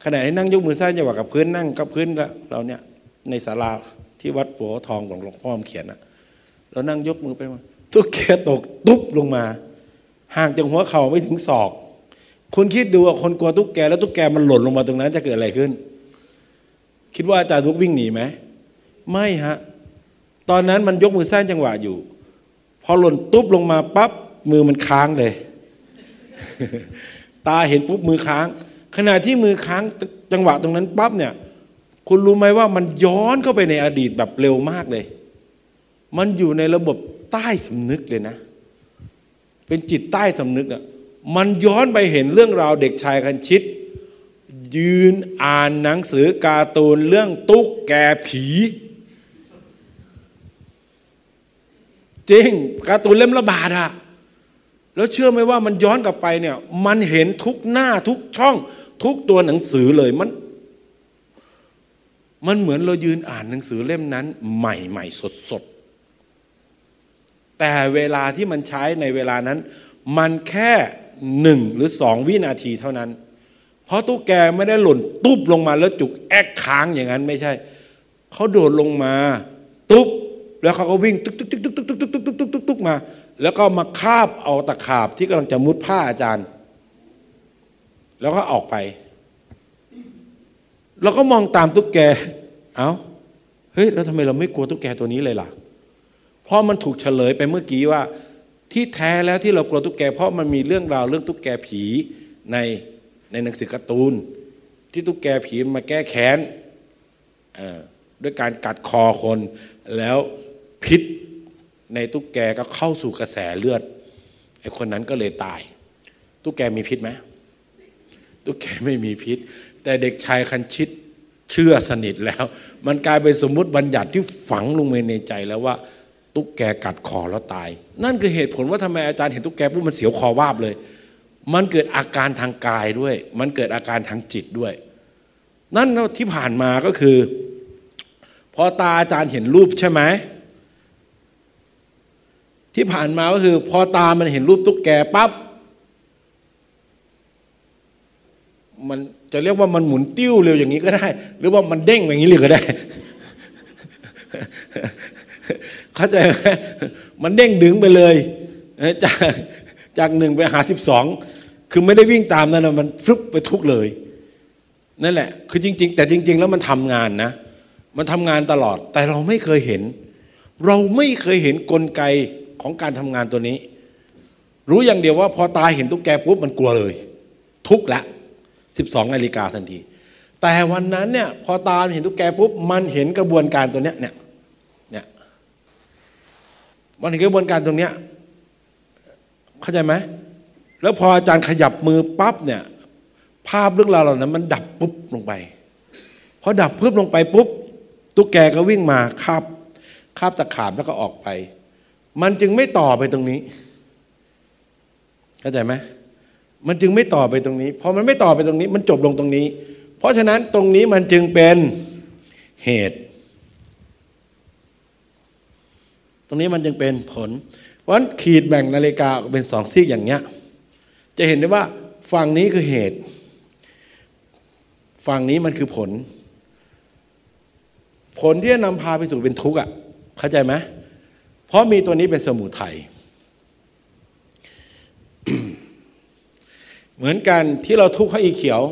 ขณะที่นั่งยกมือสร้างจังหวะกับพื้นนั่งกับพื้นเราเนี่ยในศาลาที่วัดปัวทองของหลวงพ่อมเขียนอะเรานั่งยกมือไปมาตุ๊กแกตกตุ๊บลงมา ห่างจากหัวเข่าไม่ถึงศอก คุณคิดดูว่าคนกลัวตุ๊กแกแล้วตุ๊กแกมันหล่นลงมาตรงนั้นจะเกิดอะไรขึ้น คิดว่าอาจารย์ทุกวิ่งหนีไหมไม่ฮะ ตอนนั้นมันยกมือสร้างจังหวะอยู่ พอหล่นตุ๊บลงมาปั๊บมือมันค้างเลย ตาเห็นปุ๊บมือค้าง ขณะที่มือค้างจังหวะตรงนั้นปั๊บเนี่ย คุณรู้ไหมว่ามันย้อนเข้าไปในอดีตแบบเร็วมากเลย มันอยู่ในระบบใต้สำนึกเลยนะ เป็นจิตใต้สำนึกอะมันย้อนไปเห็นเรื่องราวเด็กชายคันชิต ยืนอ่านหนังสือการ์ตูนเรื่องตุ๊กแกผี จริงการ์ตูนเล่มระบาดอะแล้วเชื่อไหมว่ามันย้อนกลับไปเนี่ย มันเห็นทุกหน้าทุกช่อง ทุกตัวหนังสือเลยมัน มันเหมือนเรายืนอ่านหนังสือเล่มนั้น ใหม่ๆสดๆ แต่เวลาที่มันใช้ในเวลานั้น มันแค่หนึ่งหรือสองวินาทีเท่านั้น เพราะตุ๊กแกไม่ได้หล่นตุ๊บลงมาแล้วจุกแอกค้างอย่างนั้นไม่ใช่ เขาโดดลงมาตุ๊บแล้วเขาก็วิ่งตุ๊กตุ๊กตุ๊กตุ๊กตุ๊กตุ๊กตุ๊กตุ๊กตุ๊กตุ๊กมา แล้วก็มาคาบเอาตะขาบที่กำลังจะมุดผ้าอาจารย์ แล้วก็ออกไป เราก็มองตามตุ๊กแก เอา้า เฮ้ย แล้วทำไมเราไม่กลัวตุ๊กแกตัวนี้เลยล่ะ เพราะมันถูกเฉลยไปเมื่อกี้ว่า ที่แท้แล้วที่เรากลัวตุ๊กแก เพราะมันมีเรื่องราวเรื่องตุ๊กแกผีในในหนังสือการ์ตูน ที่ตุ๊กแกผีมาแก้แค้นด้วยการกัดคอคนแล้วพิษในตุ๊กแกก็เข้าสู่กระแสเลือดไอ้คนนั้นก็เลยตาย ตุ๊กแกมีพิษไหมตุ๊กแกไม่มีพิษ แต่เด็กชายคันชิตเชื่อสนิทแล้ว มันกลายเป็นสมมุติบัญญัติที่ฝังลงไปในใจแล้วว่า ตุ๊กแกกัดคอแล้วตาย นั่นคือเหตุผลว่าทำไมอาจารย์เห็นตุ๊กแกปุ๊บมันเสียวคอวาบเลย มันเกิดอาการทางกายด้วย มันเกิดอาการทางจิตด้วย นั่นที่ผ่านมาก็คือ พอตาอาจารย์เห็นรูปใช่ไหมที่ผ่านมาก็คือ พอตามันเห็นรูปตุ๊กแกปั๊บมันจะเรียกว่ามันหมุนติ้วเร็วอย่างนี้ก็ได้ หรือว่ามันเด้งอย่างนี้เลยก็ได้ เข้าใจไหมมันเด้งดึงไปเลยจากจากหนึ่งไปหาสิบสองคือไม่ได้วิ่งตามนั่นมันฟลุปไปทุกเลย นั่นแหละ คือจริง ๆ แต่จริง ๆ แล้วมันทำงานนะ มันทำงานตลอด แต่เราไม่เคยเห็น เราไม่เคยเห็นนกลไกของการทำงานตัวนี้ รู้อย่างเดียวว่าพอตาเห็นตุ๊กแกปุ๊บมันกลัวเลย ทุกละสิบสองนาฬิกาทันที แต่วันนั้นเนี่ย พอตาเห็นตุ๊กแกปุ๊บมันเห็นกระบวนการตัวเนี้ยเนี่ย มันเห็นกระบวนการตรงเนี้ยเข้าใจไหมแล้วพออาจารย์ขยับมือปั๊บเนี่ย ภาพเรื่องราวเหล่านั้น มันดับปุ๊บลงไปพอดับปุ๊บลงไปปุ๊บตุ๊กแกก็วิ่งมาคาบคาบตะขาบแล้วก็ออกไป มันจึงไม่ต่อไปตรงนี้เข้าใจไหมมันจึงไม่ต่อไปตรงนี้พอมันไม่ต่อไปตรงนี้ มันจบลงตรงนี้ เพราะฉะนั้นตรงนี้มันจึงเป็นเหตุ ตรงนี้มันจึงเป็นผล เพราะฉะนั้นขีดแบ่งนาฬิกาเป็นสองซีกอย่างเนี้ย จะเห็นได้ว่าฝั่งนี้คือเหตุ ฝั่งนี้มันคือผล ผลที่จะนำพาไปสู่เป็นทุกข์อะเข้าใจไหมเพราะมีตัวนี้เป็นสมุทัยเหมือนกันที่เราทุกข์เพราะอีเขียว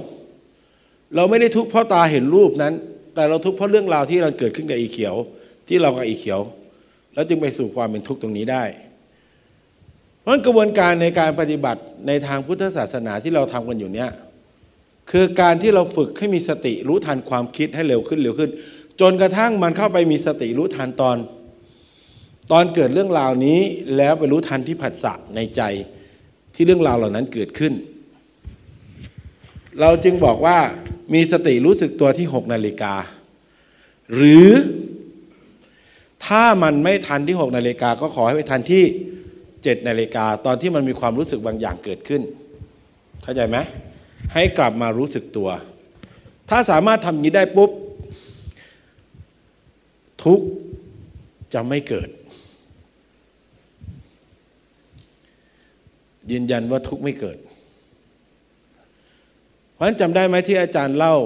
เราไม่ได้ทุกข์เพราะตาเห็นรูปนั้น แต่เราทุกข์เพราะเรื่องราวที่เราเกิดขึ้นกับอีเขียว ที่เรากับอีเขียว แล้วจึงไปสู่ความเป็นทุกข์ตรงนี้ได้ เพราะกระบวนการในการปฏิบัติในทางพุทธศาสนาที่เราทำกันอยู่เนี้ยคือการที่เราฝึกให้มีสติรู้ทันความคิดให้เร็วขึ้นเร็วขึ้น จนกระทั่งมันเข้าไปมีสติรู้ทันตอน ตอนเกิดเรื่องราวนี้แล้วไปรู้ทันที่ผัสสะในใจที่เรื่องราวเหล่านั้นเกิดขึ้น เราจึงบอกว่ามีสติรู้สึกตัวที่หกนาฬิกา หรือ ถ้ามันไม่ทันที่หกนาฬิกาก็ขอให้ไปทันที่เจ็ดนาฬิกาตอนที่มันมีความรู้สึกบางอย่างเกิดขึ้น เข้าใจไหมให้กลับมารู้สึกตัว ถ้าสามารถทำนี้ได้ปุ๊บ ทุกจะไม่เกิด ยืนยันว่าทุกไม่เกิด เพราะฉะนั้นจำได้ไหมที่อาจารย์เล่า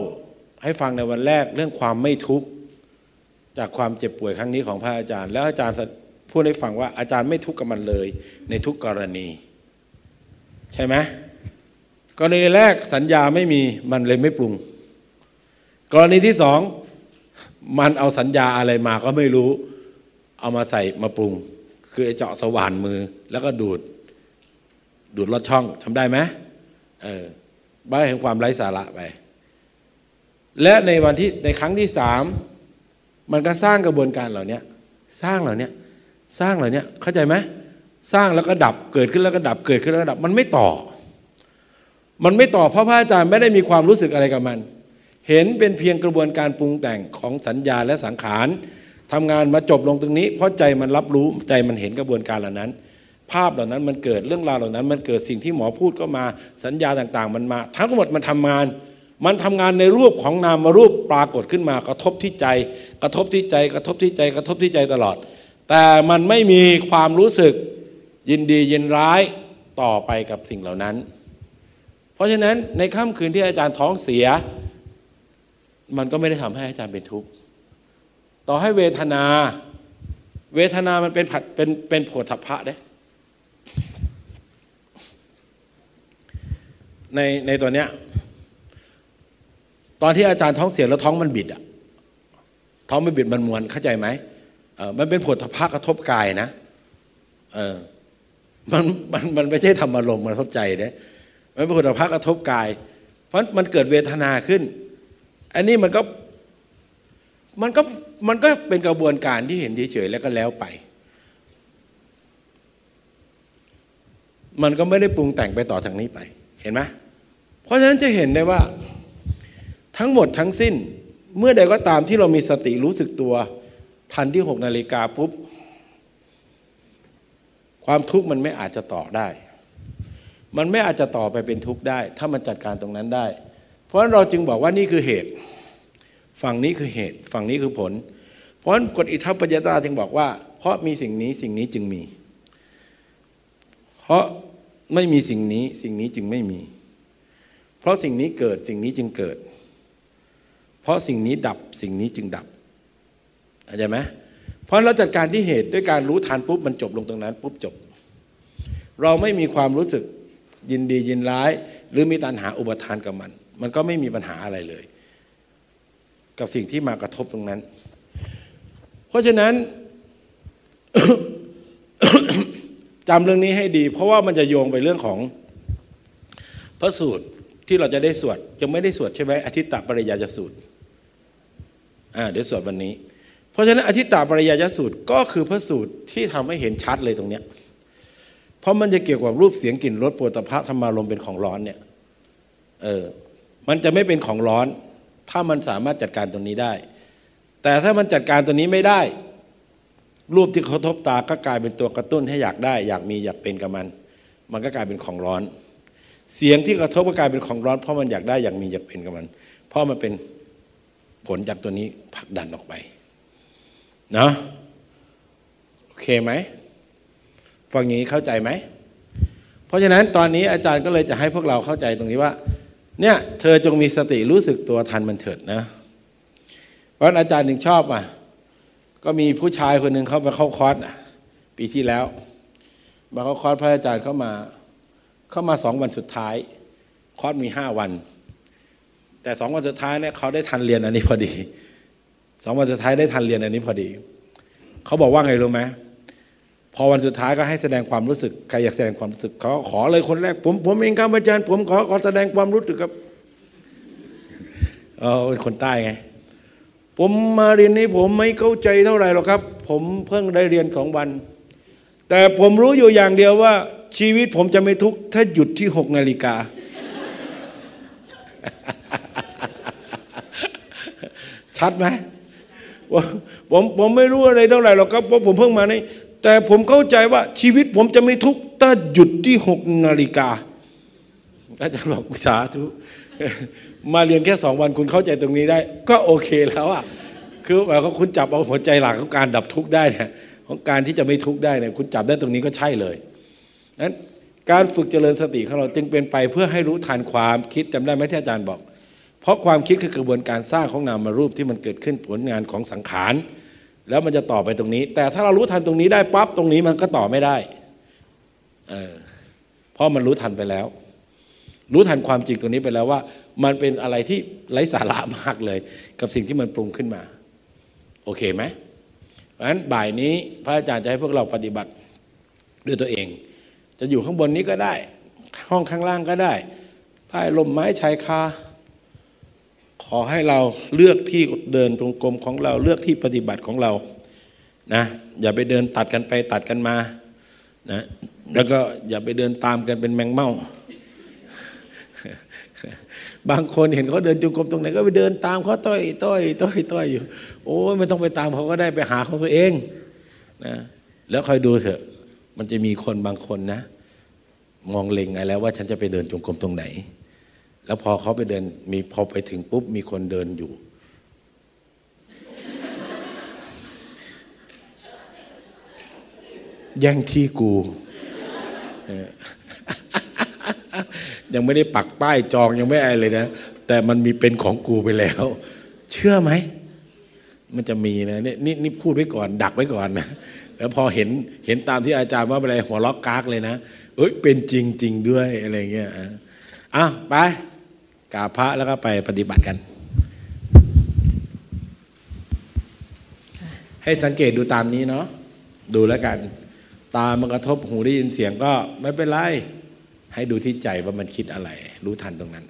ให้ฟังในวันแรกเรื่องความไม่ทุกข์ จากความเจ็บป่วยครั้งนี้ของพระอาจารย์ แล้วอาจารย์พูดให้ฟังว่าอาจารย์ไม่ทุกข์กับมันเลย ในทุกกรณี ใช่ไหมกรณีแรกสัญญาไม่มีมันเลยไม่ปรุง กรณีที่สองมันเอาสัญญาอะไรมาก็ไม่รู้ เอามาใส่มาปรุง คือเจาะสว่านมือแล้วก็ดูด ดูดลอดช่องทำได้ไหมเออใบแห่งความไร้สาระไป และในวันที่ในครั้งที่สาม มันก็สร้างกระบวนการเหล่านี้สร้างเหล่านี้สร้างเหล่านี้เข้าใจไหมสร้างแล้วก็ดับเกิดขึ้นแล้วก็ดับเกิดขึ้นแล้วก็ดับมันไม่ต่อ มันไม่ต่อเพราะพระอาจารย์ไม่ได้มีความรู้สึกอะไรกับมัน เห็นเป็นเพียงกระบวนการปรุงแต่งของสัญญาและสังขารทำงานมาจบลงตรงนี้ เพราะใจมันรับรู้ใจมันเห็นกระบวนการเหล่านั้น ภาพเหล่านั้นมันเกิดเรื่องราวเหล่านั้น มันเกิดสิ่งที่หมอพูดก็มาสัญญาต่างๆ มันมา ทั้งหมดมันทำงาน มันทำงานในรูปของนามรูปปรากฏขึ้นมากระทบที่ใจ กระทบที่ใจ กระทบที่ใจ กระทบที่ใจตลอด แต่มันไม่มีความรู้สึกยินดียินร้ายต่อไปกับสิ่งเหล่านั้น เพราะฉะนั้นในค่ำคืนที่อาจารย์ท้องเสีย มันก็ไม่ได้ทำให้อาจารย์เป็นทุกข์ต่อให้เวทนา เวทนามันเป็นผัดเป็นเป็นผฏฐัพพะเด้ในในตัวเนี้ย ตอนที่อาจารย์ท้องเสียแล้วท้องมันบิดอะท้องมันบิดมันมวนเข้าใจไหมเออมันเป็นผลทพะกระทบกายนะเออมันมันมันไม่ใช่ธรรมารมณ์มันกระทบใจเด้มันเป็นผลทพะกระทบกาย เพราะมันเกิดเวทนาขึ้น อันนี้มันก็มันก็มันก็เป็นกระบวนการที่เห็นเฉยๆแล้วก็แล้วไป มันก็ไม่ได้ปรุงแต่งไปต่อทางนี้ไป เห็นไหมเพราะฉะนั้นจะเห็นได้ว่า ทั้งหมดทั้งสิ้น เมื่อใดก็ตามที่เรามีสติรู้สึกตัวทันที่หกนาฬิกาปุ๊บ ความทุกข์มันไม่อาจจะต่อได้ มันไม่อาจจะต่อไปเป็นทุกข์ได้ ถ้ามันจัดการตรงนั้นได้ เพราะฉะนั้นเราจึงบอกว่านี่คือเหตุ ฝั่งนี้คือเหตุ ฝั่งนี้คือผล เพราะฉะนั้นกฎอิทัปปัญญาตาจึงบอกว่า เพราะมีสิ่งนี้สิ่งนี้จึงมี เพราะไม่มีสิ่งนี้สิ่งนี้จึงไม่มี เพราะสิ่งนี้เกิดสิ่งนี้จึงเกิด เพราะสิ่งนี้ดับสิ่งนี้จึงดับเข้าใจไหมเพราะเราจัดการที่เหตุด้วยการรู้ทันปุ๊บมันจบลงตรงนั้นปุ๊บจบ เราไม่มีความรู้สึกยินดียินร้าย หรือมีตัณหาอุปทานกับมัน มันก็ไม่มีปัญหาอะไรเลย กับสิ่งที่มากระทบตรงนั้น เพราะฉะนั้นจำเรื่องนี้ให้ดี เพราะว่ามันจะโยงไปเรื่องของพระสูตรที่เราจะได้สวดยังไม่ได้สวดใช่ไหมอธิตตปริยาจสูตร เดี๋ยวสวดวันนี้ เพราะฉะนั้นอธิตตปริยาสูตรก็คือพระสูตรที่ทำให้เห็นชัดเลยตรงเนี้ยเพราะมันจะเกี่ยวกับรูปเสียงกลิ่นรสโผฏฐะธรรมารมเป็นของร้อนเนี่ยเออมันจะไม่เป็นของร้อน ถ้ามันสามารถจัดการตรงนี้ได้ แต่ถ้ามันจัดการตัวนี้ไม่ได้ รูปที่เขาทบตาก็กลายเป็นตัวกระตุ้นให้อยากได้ อยากมีอยากเป็นกับมัน มันก็กลายเป็นของร้อน เสียงที่กระทบก็กลายเป็นของร้อน เพราะมันอยากได้อยากมีอยากเป็นกับมัน เพราะมันเป็น ผลจากตัวนี้ผลักดันออกไปเนาะโอเคไหมฟังอย่างนี้เข้าใจไหม เพราะฉะนั้นตอนนี้อาจารย์ก็เลยจะให้พวกเราเข้าใจตรงนี้ว่า เนี่ย เธอจงมีสติรู้สึกตัวทันมันเถิดนะ เพราะอาจารย์ถึงชอบอะ ก็มีผู้ชายคนหนึ่งเขาไปเข้าคอร์สปีที่แล้ว มาเข้าคอร์สพระอาจารย์เข้ามา เข้ามาสองวันสุดท้าย คอร์สมีห้าวัน แต่สองวันสุดท้ายเนี่ยเขาได้ทันเรียนอันนี้พอดีสองวันสุดท้ายได้ทันเรียนอันนี้พอดี เขาบอกว่าไงรู้ไหมพอวันสุดท้ายก็ให้แสดงความรู้สึกใครอยากแสดงความรู้สึกเขาขอเลยคนแรก ผมผมเองครับอาจารย์ผมขอขอแสดงความรู้สึกครับเออเป็นคนใต้ไง ผมมาเรียนนี้ผมไม่เข้าใจเท่าไหร่หรอกครับ ผมเพิ่งได้เรียนสองวัน แต่ผมรู้อยู่อย่างเดียวว่า ชีวิตผมจะไม่ทุกข์ถ้าหยุดที่หกนาฬิกา ชัดไหมผมผมไม่รู้อะไรเท่าไหร่หรอกครับเพราะผมเพิ่งมานี่แต่ผมเข้าใจว่าชีวิตผมจะไม่ทุกข์ถ้าหยุดที่หกนาฬิกาอาจารย์บอกสาธุมาเรียนแค่สองวันคุณเข้าใจตรงนี้ได้ ก็โอเคแล้วอะคือหมายความคุณจับเอาหัวใจหลักของการดับทุกข์ได้เนี่ยของการที่จะไม่ทุกข์ได้เนี่ยคุณจับได้ตรงนี้ก็ใช่เลยนั้นการฝึกเจริญสติของเราจึงเป็นไปเพื่อให้รู้ทันความคิดจำได้ไหมที่อาจารย์บอก เพราะความคิดคือกระบวนการสร้างของนามารูปที่มันเกิดขึ้นผลงานของสังขาร แล้วมันจะต่อไปตรงนี้ แต่ถ้าเรารู้ทันตรงนี้ได้ปั๊บตรงนี้มันก็ต่อไม่ได้เออเพราะมันรู้ทันไปแล้ว รู้ทันความจริงตรงนี้ไปแล้วว่า มันเป็นอะไรที่ไร้สาระมากเลย กับสิ่งที่มันปรุงขึ้นมา โอเคไหมเพราะฉะนั้นบ่ายนี้พระอาจารย์จะให้พวกเราปฏิบัติด้วยตัวเอง จะอยู่ข้างบนนี้ก็ได้ ห้องข้างล่างก็ได้ ใต้ลมไม้ชายคา อให้เราเลือกที่เดินตรงกลมของเราเลือกที่ปฏิบัติของเรานะอย่าไปเดินตัดกันไปตัดกันมานะแล้วก็อย่าไปเดินตามกันเป็นแมงเม่าบางคนเห็นเขาเดินจงกรมตรงไหนก็ไปเดินตามเขาต้อยต้อยต้อยต้อยอยู่ โอ้ยไม่ต้องไปตามเขาก็ได้ไปหาของตัวเองนะแล้วคอยดูเถอะ มันจะมีคนบางคนนะ มองเล็งไงแล้วว่าฉันจะไปเดินจงกรมตรงไหน แล้วพอเขาไปเดิน มีพอไปถึงปุ๊บมีคนเดินอยู่ แย่งที่กูยังไม่ได้ปักป้ายจองยังไม่อะไรเลยนะ แต่มันมีเป็นของกูไปแล้ว เชื่อไหม มันจะมีนะนี่นี่นี่พูดไว้ก่อน ดักไว้ก่อนนะแล้วพอเห็นเห็นตามที่อาจารย์ว่าอะไรหัวล็อกกากเลยนะ เอ้ยเป็นจริงจริงด้วยอะไรเงี้ยอะอ้าไป กราบพระแล้วก็ไปปฏิบัติกัน ให้สังเกตดูตามนี้เนาะดูแล้วกัน ตามันกระทบหูได้ยินเสียงก็ไม่เป็นไร ให้ดูที่ใจว่ามันคิดอะไร รู้ทันตรงนั้น